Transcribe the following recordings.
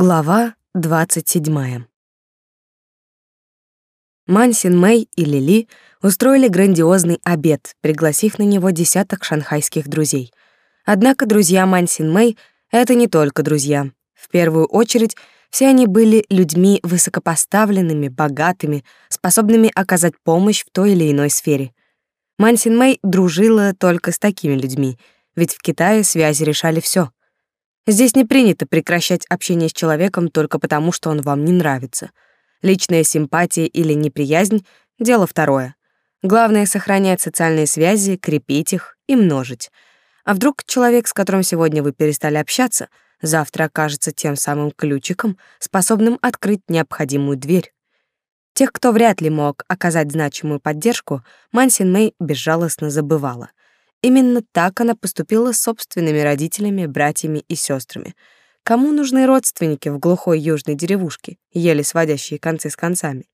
Глава 27. Мансин Мэй и Лили устроили грандиозный обед, пригласив на него десяток шанхайских друзей. Однако друзья Мансин Мэй — это не только друзья. В первую очередь, все они были людьми высокопоставленными, богатыми, способными оказать помощь в той или иной сфере. Мансин Мэй дружила только с такими людьми, ведь в Китае связи решали все. Здесь не принято прекращать общение с человеком только потому, что он вам не нравится. Личная симпатия или неприязнь — дело второе. Главное — сохранять социальные связи, крепить их и множить. А вдруг человек, с которым сегодня вы перестали общаться, завтра окажется тем самым ключиком, способным открыть необходимую дверь? Тех, кто вряд ли мог оказать значимую поддержку, Мансин Мэй безжалостно забывала. Именно так она поступила с собственными родителями, братьями и сестрами. Кому нужны родственники в глухой южной деревушке, еле сводящие концы с концами?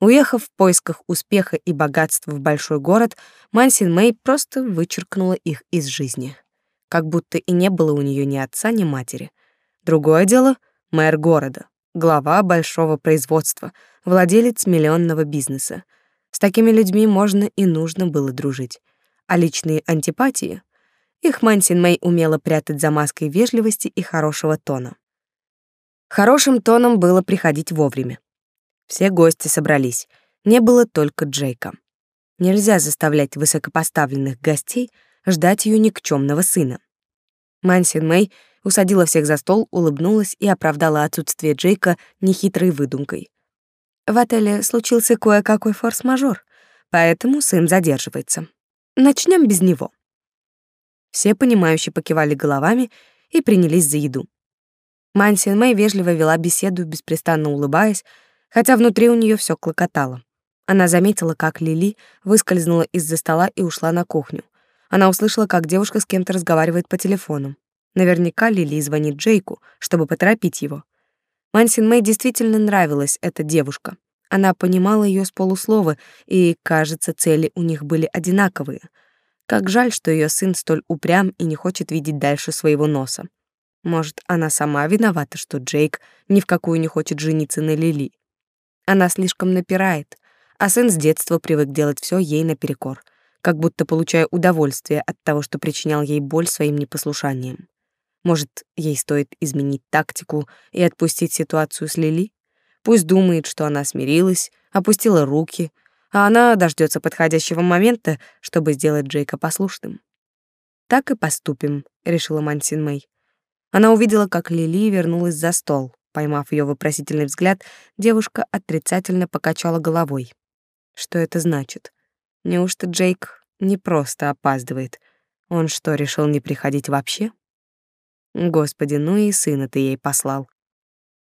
Уехав в поисках успеха и богатства в большой город, Мансин Мэй просто вычеркнула их из жизни. Как будто и не было у нее ни отца, ни матери. Другое дело — мэр города, глава большого производства, владелец миллионного бизнеса. С такими людьми можно и нужно было дружить а личные антипатии их Мансин Мэй умела прятать за маской вежливости и хорошего тона. Хорошим тоном было приходить вовремя. Все гости собрались, не было только Джейка. Нельзя заставлять высокопоставленных гостей ждать ее никчемного сына. Мансин Мэй усадила всех за стол, улыбнулась и оправдала отсутствие Джейка нехитрой выдумкой. В отеле случился кое-какой форс-мажор, поэтому сын задерживается. Начнем без него. Все понимающие покивали головами и принялись за еду. Мансин Мэй вежливо вела беседу, беспрестанно улыбаясь, хотя внутри у нее все клокотало. Она заметила, как Лили выскользнула из-за стола и ушла на кухню. Она услышала, как девушка с кем-то разговаривает по телефону. Наверняка Лили звонит Джейку, чтобы поторопить его. Мансин Мэй действительно нравилась эта девушка. Она понимала ее с полуслова, и, кажется, цели у них были одинаковые. Как жаль, что ее сын столь упрям и не хочет видеть дальше своего носа. Может, она сама виновата, что Джейк ни в какую не хочет жениться на Лили. Она слишком напирает, а сын с детства привык делать все ей наперекор, как будто получая удовольствие от того, что причинял ей боль своим непослушанием. Может, ей стоит изменить тактику и отпустить ситуацию с Лили? Пусть думает, что она смирилась, опустила руки, а она дождется подходящего момента, чтобы сделать Джейка послушным. «Так и поступим», — решила Мансин Мэй. Она увидела, как Лили вернулась за стол. Поймав ее вопросительный взгляд, девушка отрицательно покачала головой. Что это значит? Неужто Джейк не просто опаздывает? Он что, решил не приходить вообще? Господи, ну и сына ты ей послал.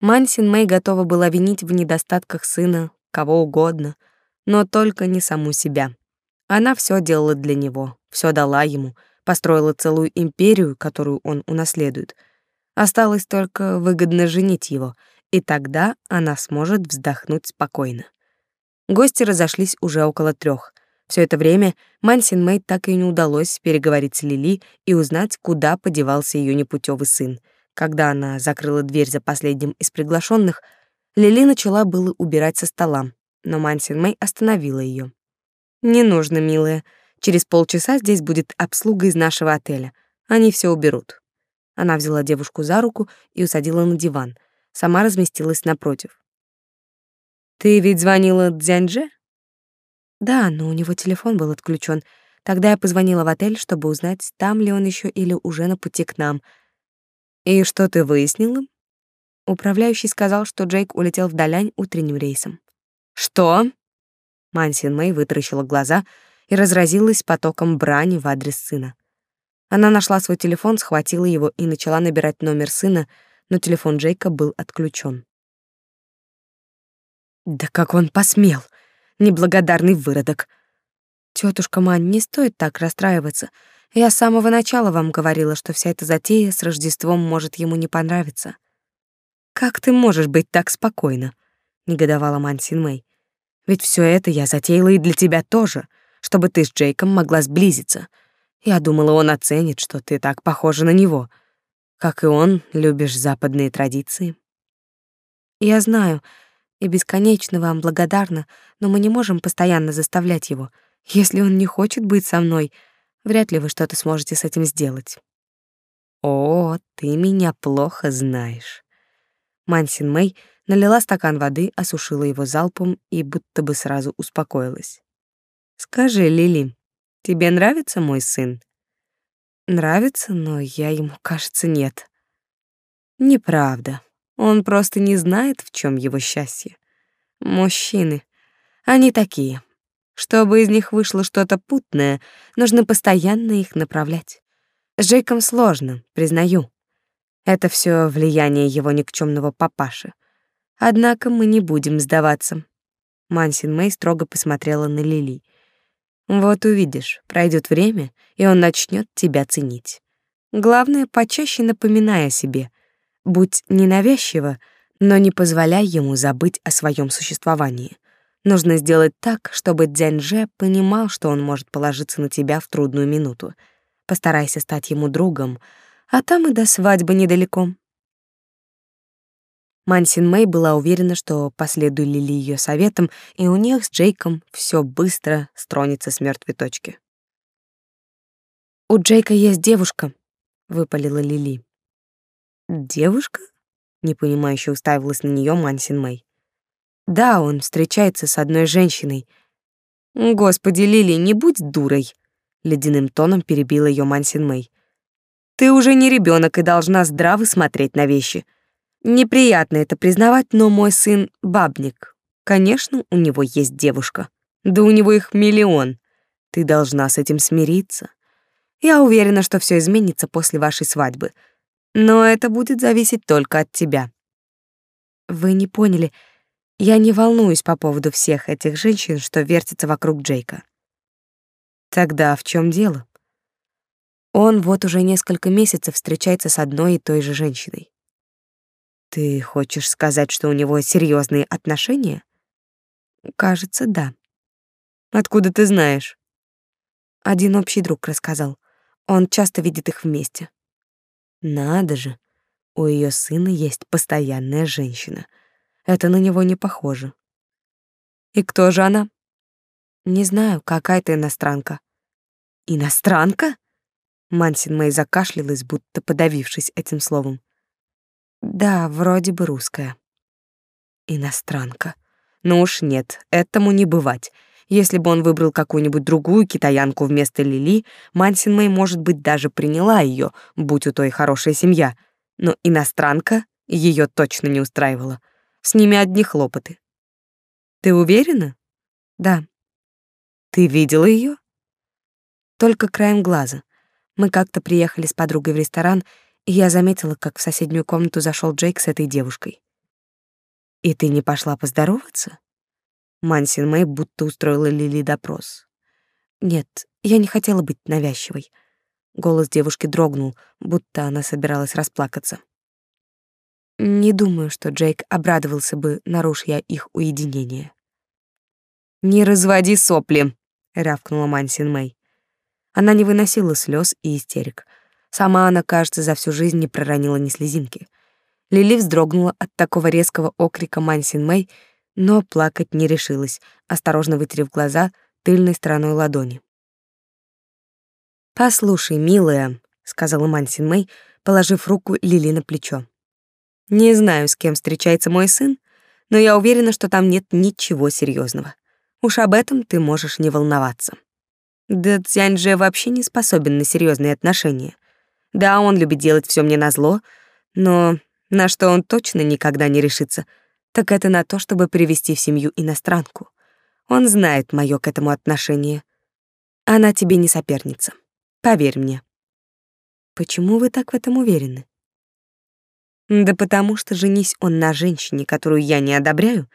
Мансин Мэй готова была винить в недостатках сына кого угодно, но только не саму себя. Она все делала для него, все дала ему, построила целую империю, которую он унаследует. Осталось только выгодно женить его, и тогда она сможет вздохнуть спокойно. Гости разошлись уже около трех. Все это время Мансин Мэй так и не удалось переговорить с Лили и узнать, куда подевался ее непутевый сын — когда она закрыла дверь за последним из приглашенных, Лили начала было убирать со стола, но Мансин Мэй остановила ее. «Не нужно, милая. Через полчаса здесь будет обслуга из нашего отеля. Они все уберут». Она взяла девушку за руку и усадила на диван. Сама разместилась напротив. «Ты ведь звонила Дзяньже?» «Да, но у него телефон был отключен. Тогда я позвонила в отель, чтобы узнать, там ли он еще или уже на пути к нам», «И что ты выяснила?» Управляющий сказал, что Джейк улетел в Далянь утренним рейсом. «Что?» Мансин Мэй вытаращила глаза и разразилась потоком брани в адрес сына. Она нашла свой телефон, схватила его и начала набирать номер сына, но телефон Джейка был отключен. «Да как он посмел! Неблагодарный выродок!» «Тётушка Мань, не стоит так расстраиваться. Я с самого начала вам говорила, что вся эта затея с Рождеством может ему не понравиться. Как ты можешь быть так спокойна? негодовала Мансин Мэй. Ведь все это я затеяла и для тебя тоже, чтобы ты с Джейком могла сблизиться. Я думала, он оценит, что ты так похожа на него. Как и он, любишь западные традиции. Я знаю и бесконечно вам благодарна, но мы не можем постоянно заставлять его. Если он не хочет быть со мной, вряд ли вы что-то сможете с этим сделать. О, ты меня плохо знаешь. Мансин Мэй налила стакан воды, осушила его залпом и будто бы сразу успокоилась. Скажи, Лили, тебе нравится мой сын? Нравится, но я ему, кажется, нет. Неправда. Он просто не знает, в чем его счастье. Мужчины, они такие. Чтобы из них вышло что-то путное, нужно постоянно их направлять. С Джейком сложно, признаю. Это все влияние его никчемного папаши. Однако мы не будем сдаваться. Мансин Мэй строго посмотрела на Лили. Вот увидишь, пройдет время, и он начнет тебя ценить. Главное, почаще напоминай о себе. Будь ненавязчива, но не позволяй ему забыть о своем существовании. Нужно сделать так, чтобы Дзяньже понимал, что он может положиться на тебя в трудную минуту — Постарайся стать ему другом, а там и до свадьбы недалеко. Мансин Мэй была уверена, что последули ли ее советам, и у них с Джейком все быстро стронется с мертвой точки. «У Джейка есть девушка», — выпалила Лили. «Девушка?» — непонимающе уставилась на нее Мансин Мэй. «Да, он встречается с одной женщиной. Господи, Лили, не будь дурой ледяным тоном перебила ее Мансин Мэй. Ты уже не ребенок и должна здраво смотреть на вещи. Неприятно это признавать, но мой сын бабник. Конечно, у него есть девушка. Да у него их миллион. Ты должна с этим смириться. Я уверена, что все изменится после вашей свадьбы. Но это будет зависеть только от тебя. Вы не поняли. Я не волнуюсь по поводу всех этих женщин, что вертятся вокруг Джейка. Тогда в чем дело? Он вот уже несколько месяцев встречается с одной и той же женщиной. Ты хочешь сказать, что у него серьезные отношения? Кажется, да. Откуда ты знаешь? Один общий друг рассказал. Он часто видит их вместе. Надо же. У ее сына есть постоянная женщина. Это на него не похоже. И кто же она? Не знаю, какая-то иностранка. Иностранка? Мансин Мэй закашлялась, будто подавившись этим словом. Да, вроде бы русская. Иностранка. Ну уж нет, этому не бывать. Если бы он выбрал какую-нибудь другую китаянку вместо Лили, Мансин Мэй, может быть, даже приняла ее, будь у той хорошая семья. Но иностранка ее точно не устраивала. С ними одни хлопоты. Ты уверена? Да. Ты видела ее? Только краем глаза. Мы как-то приехали с подругой в ресторан, и я заметила, как в соседнюю комнату зашел Джейк с этой девушкой. И ты не пошла поздороваться? Мансин Мэй будто устроила Лили допрос. Нет, я не хотела быть навязчивой. Голос девушки дрогнул, будто она собиралась расплакаться. Не думаю, что Джейк обрадовался бы, нарушив я их уединение. «Не разводи сопли», — рявкнула Мансин Мэй. Она не выносила слез и истерик. Сама она, кажется, за всю жизнь не проронила ни слезинки. Лили вздрогнула от такого резкого окрика Мансин Мэй, но плакать не решилась, осторожно вытерев глаза тыльной стороной ладони. «Послушай, милая», — сказала Мансин Мэй, положив руку Лили на плечо. «Не знаю, с кем встречается мой сын, но я уверена, что там нет ничего серьезного. Уж об этом ты можешь не волноваться. Да Цянь же вообще не способен на серьезные отношения. Да, он любит делать все мне назло, но на что он точно никогда не решится, так это на то, чтобы привести в семью иностранку. Он знает моё к этому отношение. Она тебе не соперница. Поверь мне. Почему вы так в этом уверены? Да потому что женись он на женщине, которую я не одобряю,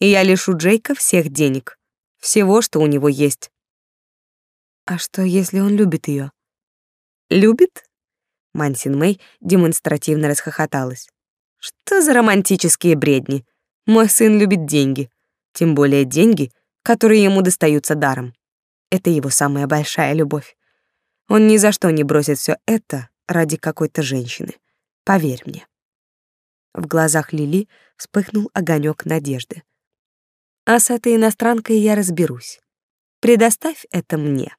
и я лишу Джейка всех денег, всего, что у него есть. А что, если он любит ее? Любит? Мансин Мэй демонстративно расхохоталась. Что за романтические бредни? Мой сын любит деньги, тем более деньги, которые ему достаются даром. Это его самая большая любовь. Он ни за что не бросит все это ради какой-то женщины. Поверь мне. В глазах Лили вспыхнул огонек надежды. А с этой иностранкой я разберусь. Предоставь это мне.